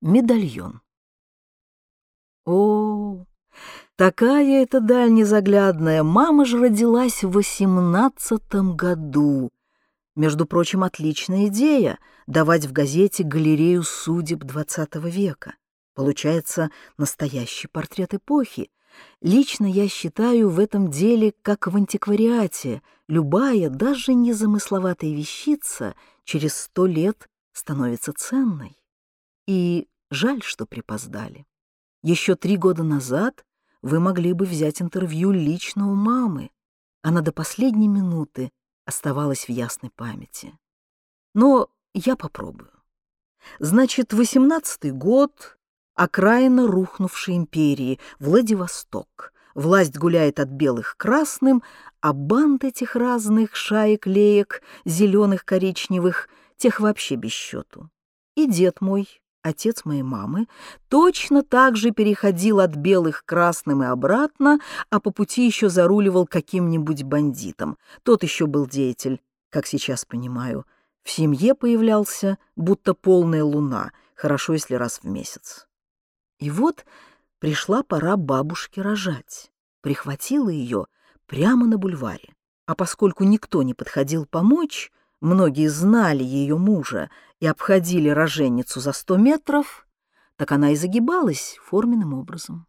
Медальон. О, такая эта даль незаглядная. Мама же родилась в восемнадцатом году. Между прочим, отличная идея — давать в газете галерею судеб двадцатого века. Получается настоящий портрет эпохи. Лично я считаю в этом деле, как в антиквариате, любая, даже незамысловатая вещица через сто лет становится ценной. И жаль, что припоздали. Еще три года назад вы могли бы взять интервью лично у мамы. Она до последней минуты оставалась в ясной памяти. Но я попробую. Значит, восемнадцатый год, окраина рухнувшей империи, Владивосток. Власть гуляет от белых к красным, а банд этих разных шаек-леек, зеленых, коричневых, тех вообще без счету. И дед мой, отец моей мамы, точно так же переходил от белых к красным и обратно, а по пути еще заруливал каким-нибудь бандитом. Тот еще был деятель, как сейчас понимаю. В семье появлялся, будто полная луна, хорошо, если раз в месяц. И вот пришла пора бабушке рожать. Прихватила ее прямо на бульваре. А поскольку никто не подходил помочь, многие знали ее мужа и обходили роженицу за сто метров, так она и загибалась форменным образом.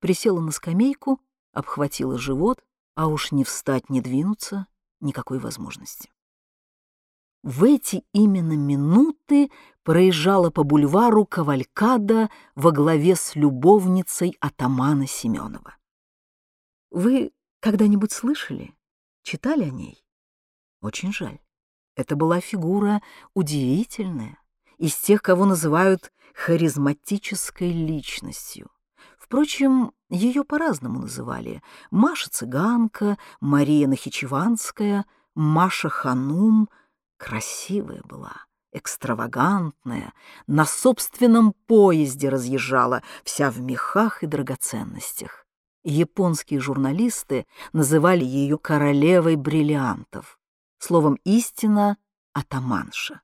Присела на скамейку, обхватила живот, а уж не встать, не двинуться никакой возможности. В эти именно минуты проезжала по бульвару Кавалькада во главе с любовницей атамана Семенова. Вы когда-нибудь слышали, читали о ней? Очень жаль. Это была фигура удивительная, из тех, кого называют харизматической личностью. Впрочем, ее по-разному называли. Маша Цыганка, Мария Нахичеванская, Маша Ханум. Красивая была, экстравагантная, на собственном поезде разъезжала, вся в мехах и драгоценностях. Японские журналисты называли ее королевой бриллиантов словом «истина» атаманша.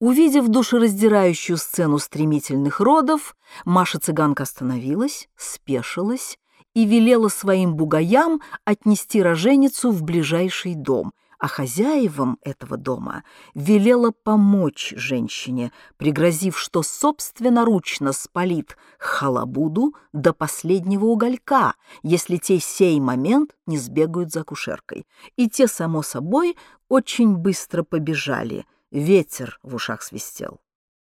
Увидев душераздирающую сцену стремительных родов, Маша-цыганка остановилась, спешилась и велела своим бугаям отнести роженицу в ближайший дом, а хозяевам этого дома велела помочь женщине, пригрозив, что собственноручно спалит халабуду до последнего уголька, если те сей момент не сбегают за кушеркой. И те, само собой, очень быстро побежали, ветер в ушах свистел.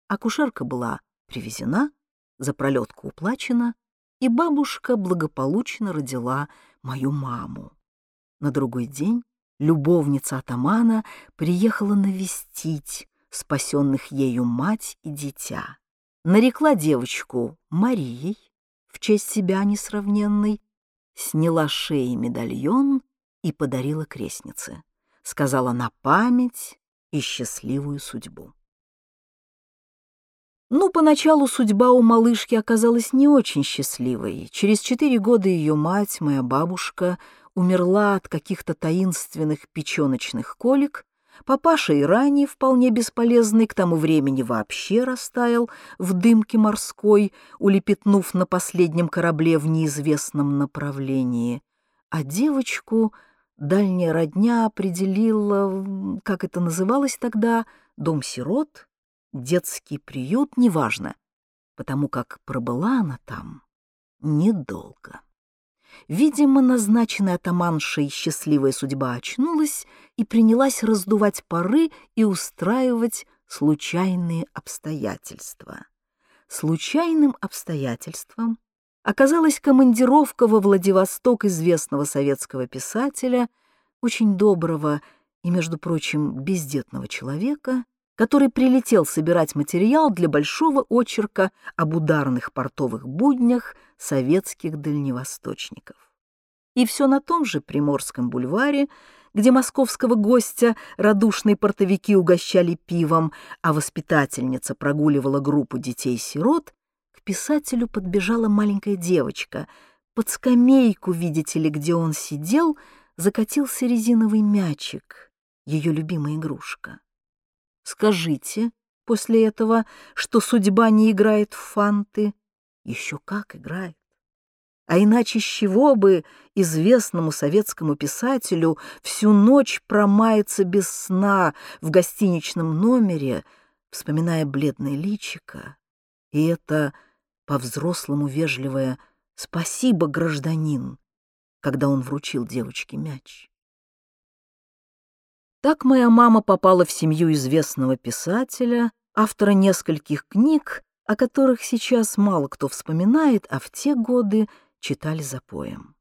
А кушерка была привезена, за пролетку уплачена, и бабушка благополучно родила мою маму. На другой день любовница атамана приехала навестить спасенных ею мать и дитя. Нарекла девочку Марией, в честь себя несравненной, сняла шеи медальон и подарила крестнице. Сказала на память и счастливую судьбу. Ну, поначалу судьба у малышки оказалась не очень счастливой. Через четыре года ее мать, моя бабушка, умерла от каких-то таинственных печеночных колик, папаша и ранее вполне бесполезный, к тому времени вообще растаял в дымке морской, улепетнув на последнем корабле в неизвестном направлении, а девочку дальняя родня определила, как это называлось тогда, дом сирот, детский приют, неважно, потому как пробыла она там недолго. Видимо, назначенная атаманшей счастливая судьба очнулась и принялась раздувать пары и устраивать случайные обстоятельства. Случайным обстоятельством оказалась командировка во Владивосток известного советского писателя, очень доброго и, между прочим, бездетного человека, который прилетел собирать материал для большого очерка об ударных портовых буднях советских дальневосточников. И все на том же Приморском бульваре, где московского гостя радушные портовики угощали пивом, а воспитательница прогуливала группу детей-сирот, к писателю подбежала маленькая девочка. Под скамейку, видите ли, где он сидел, закатился резиновый мячик, ее любимая игрушка. «Скажите», после этого, что судьба не играет в фанты? Еще как играет. А иначе с чего бы известному советскому писателю всю ночь промаяться без сна в гостиничном номере, вспоминая бледное личико, и это по-взрослому вежливое «Спасибо, гражданин», когда он вручил девочке мяч. Так моя мама попала в семью известного писателя, автора нескольких книг, о которых сейчас мало кто вспоминает, а в те годы читали за поем.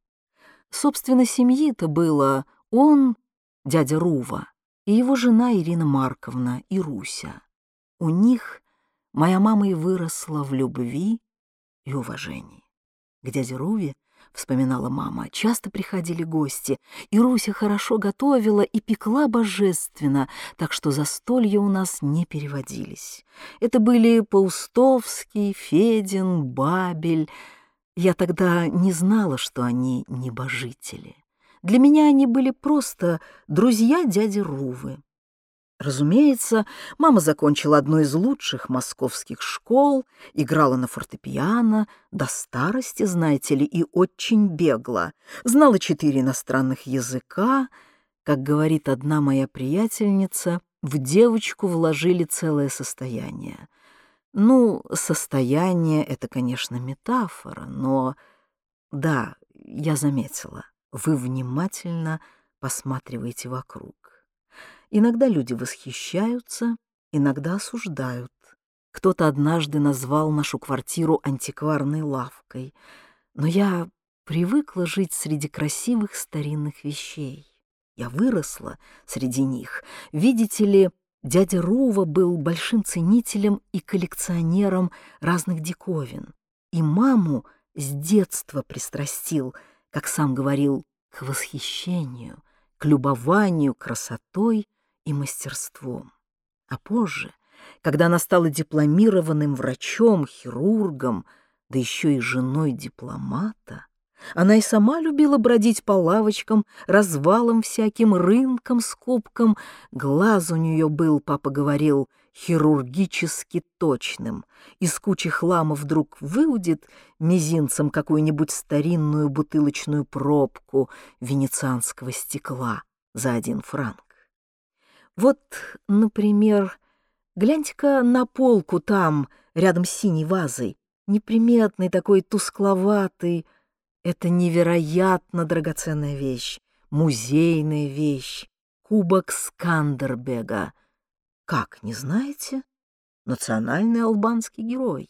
Собственно, семьи-то было он, дядя Рува, и его жена Ирина Марковна и Руся. У них моя мама и выросла в любви и уважении. К дяде Руве вспоминала мама, часто приходили гости, и Руся хорошо готовила и пекла божественно, так что застолья у нас не переводились. Это были Паустовский, Федин, Бабель. Я тогда не знала, что они небожители. Для меня они были просто друзья дяди Рувы. Разумеется, мама закончила одну из лучших московских школ, играла на фортепиано, до старости, знаете ли, и очень бегла, знала четыре иностранных языка. Как говорит одна моя приятельница, в девочку вложили целое состояние. Ну, состояние — это, конечно, метафора, но... Да, я заметила, вы внимательно посматриваете вокруг. Иногда люди восхищаются, иногда осуждают. Кто-то однажды назвал нашу квартиру антикварной лавкой, но я привыкла жить среди красивых старинных вещей. Я выросла среди них. Видите ли, дядя Рува был большим ценителем и коллекционером разных диковин. И маму с детства пристрастил, как сам говорил, к восхищению, к любованию красотой и мастерством. А позже, когда она стала дипломированным врачом, хирургом, да еще и женой дипломата, она и сама любила бродить по лавочкам, развалам всяким, рынкам, скупкам. Глаз у нее был, папа говорил, хирургически точным. Из кучи хлама вдруг выудит мизинцем какую-нибудь старинную бутылочную пробку венецианского стекла за один франк. Вот, например, гляньте-ка на полку там, рядом с синей вазой, неприметный такой тускловатый. Это невероятно драгоценная вещь, музейная вещь, кубок Скандербега. Как, не знаете? Национальный албанский герой.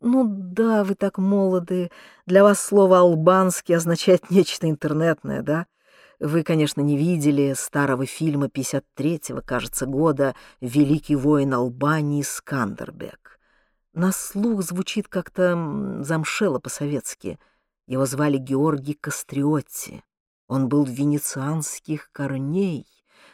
Ну да, вы так молоды. Для вас слово «албанский» означает нечто интернетное, да? Вы, конечно, не видели старого фильма 53-го, кажется, года «Великий воин Албании Скандербек». На слух звучит как-то замшело по-советски. Его звали Георгий Кастриотти. Он был венецианских корней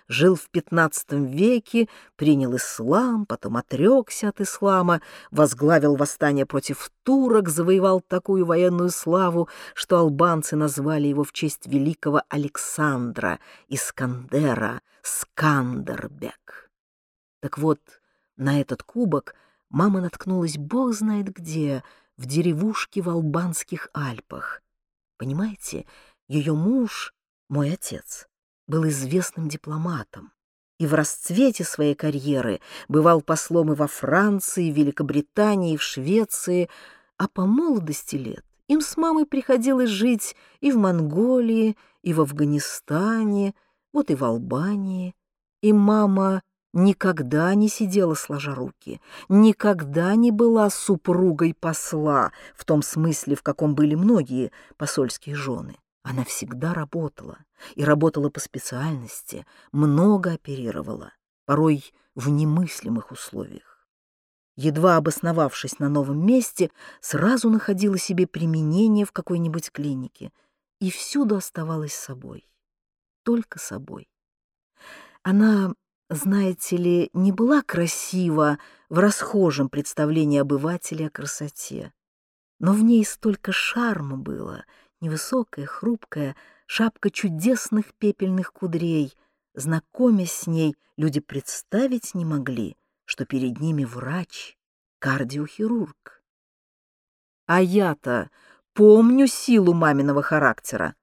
жил в XV веке, принял ислам, потом отрекся от ислама, возглавил восстание против турок, завоевал такую военную славу, что албанцы назвали его в честь великого Александра, Искандера, Скандербек. Так вот, на этот кубок мама наткнулась бог знает где, в деревушке в албанских Альпах. Понимаете, ее муж, мой отец, был известным дипломатом и в расцвете своей карьеры бывал послом и во Франции, в Великобритании, и в Швеции, а по молодости лет им с мамой приходилось жить и в Монголии, и в Афганистане, вот и в Албании. И мама никогда не сидела сложа руки, никогда не была супругой посла, в том смысле, в каком были многие посольские жены. Она всегда работала, и работала по специальности, много оперировала, порой в немыслимых условиях. Едва обосновавшись на новом месте, сразу находила себе применение в какой-нибудь клинике и всюду оставалась собой, только собой. Она, знаете ли, не была красива в расхожем представлении обывателя о красоте, но в ней столько шарма было — невысокая, хрупкая, шапка чудесных пепельных кудрей. Знакомясь с ней, люди представить не могли, что перед ними врач, кардиохирург. А я-то помню силу маминого характера.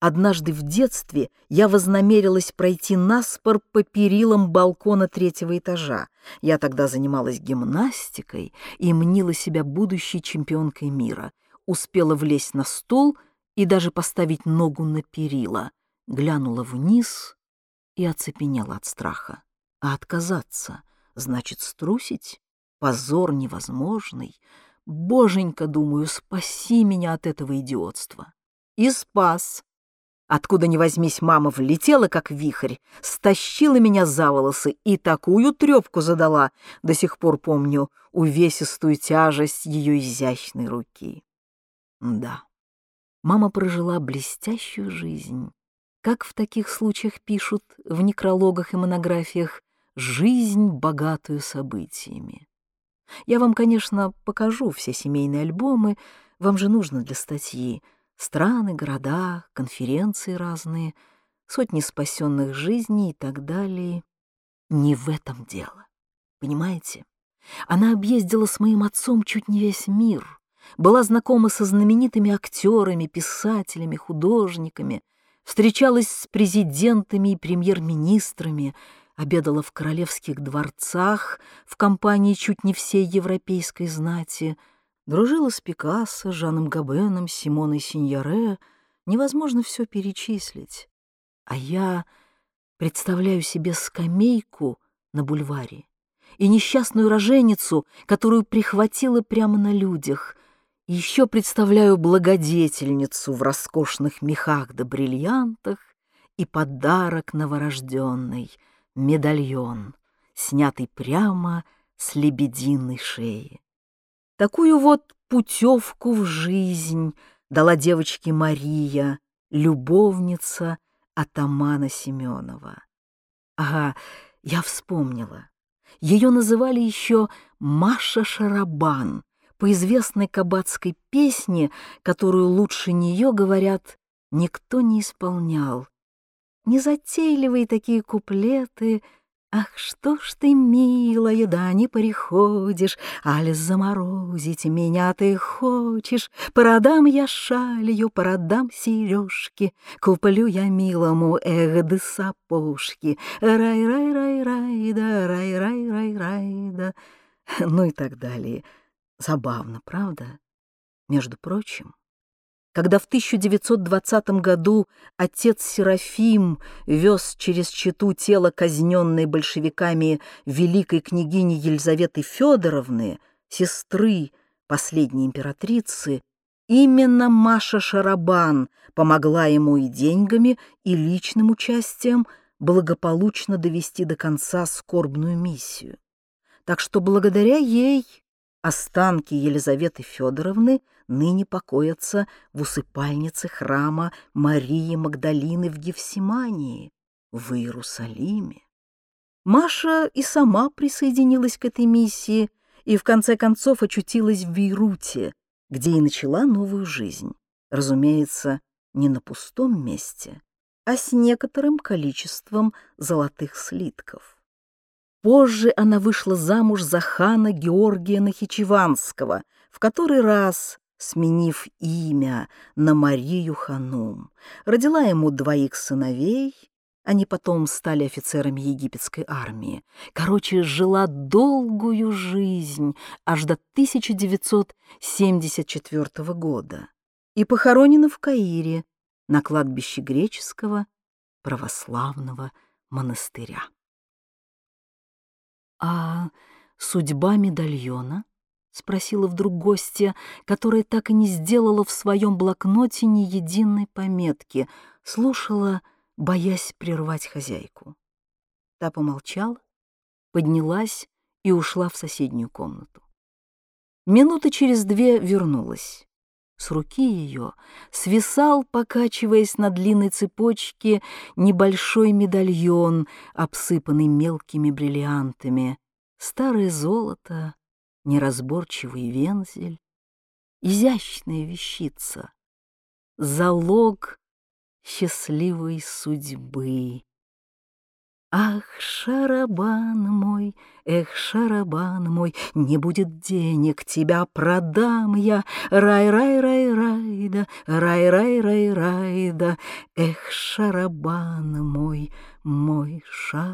Однажды в детстве я вознамерилась пройти наспор по перилам балкона третьего этажа. Я тогда занималась гимнастикой и мнила себя будущей чемпионкой мира. Успела влезть на стол и даже поставить ногу на перила. Глянула вниз и оцепенела от страха. А отказаться значит струсить? Позор невозможный. Боженька, думаю, спаси меня от этого идиотства. И спас. Откуда ни возьмись, мама влетела, как вихрь, стащила меня за волосы и такую трепку задала, до сих пор помню увесистую тяжесть ее изящной руки. Да, мама прожила блестящую жизнь. Как в таких случаях пишут в некрологах и монографиях, жизнь, богатую событиями. Я вам, конечно, покажу все семейные альбомы, вам же нужно для статьи — Страны, города, конференции разные, сотни спасенных жизней и так далее. Не в этом дело. Понимаете? Она объездила с моим отцом чуть не весь мир, была знакома со знаменитыми актерами, писателями, художниками, встречалась с президентами и премьер-министрами, обедала в королевских дворцах в компании чуть не всей европейской знати — Дружила с Пикассо, Жаном Габеном, Симоной Синьоре. Невозможно все перечислить. А я представляю себе скамейку на бульваре и несчастную роженицу, которую прихватила прямо на людях. Еще представляю благодетельницу в роскошных мехах да бриллиантах и подарок новорожденный — медальон, снятый прямо с лебединой шеи. Такую вот путевку в жизнь дала девочке Мария, любовница атамана Семенова. Ага, я вспомнила. Ее называли еще Маша Шарабан по известной кабацкой песне, которую лучше нее, говорят, никто не исполнял. Незатейливые такие куплеты — Ах, что ж ты, милая, да не приходишь, Аль заморозить меня ты хочешь, Продам я шалью, продам сережки, Куплю я милому эх да сапожки, Рай-рай-рай-рай, да рай-рай-рай-рай, да. Ну и так далее. Забавно, правда? Между прочим, когда в 1920 году отец Серафим вез через Читу тело казненной большевиками великой княгини Елизаветы Федоровны, сестры последней императрицы, именно Маша Шарабан помогла ему и деньгами, и личным участием благополучно довести до конца скорбную миссию. Так что благодаря ей останки Елизаветы Федоровны ныне покоятся в усыпальнице храма Марии Магдалины в Гефсимании, в Иерусалиме. Маша и сама присоединилась к этой миссии и в конце концов очутилась в Бейруте, где и начала новую жизнь. Разумеется, не на пустом месте, а с некоторым количеством золотых слитков. Позже она вышла замуж за хана Георгия Нахичеванского, в который раз сменив имя на Марию Ханум. Родила ему двоих сыновей, они потом стали офицерами египетской армии. Короче, жила долгую жизнь, аж до 1974 года. И похоронена в Каире, на кладбище греческого православного монастыря. А судьба медальона —— спросила вдруг гостья, которая так и не сделала в своем блокноте ни единой пометки, слушала, боясь прервать хозяйку. Та помолчала, поднялась и ушла в соседнюю комнату. Минуты через две вернулась. С руки ее свисал, покачиваясь на длинной цепочке, небольшой медальон, обсыпанный мелкими бриллиантами. Старое золото, неразборчивый вензель, изящная вещица, залог счастливой судьбы. Ах, шарабан мой, эх, шарабан мой, Не будет денег, тебя продам я. Рай-рай-рай-рай-да, рай-рай-рай-рай-да. Эх, шарабан мой, мой шарабан.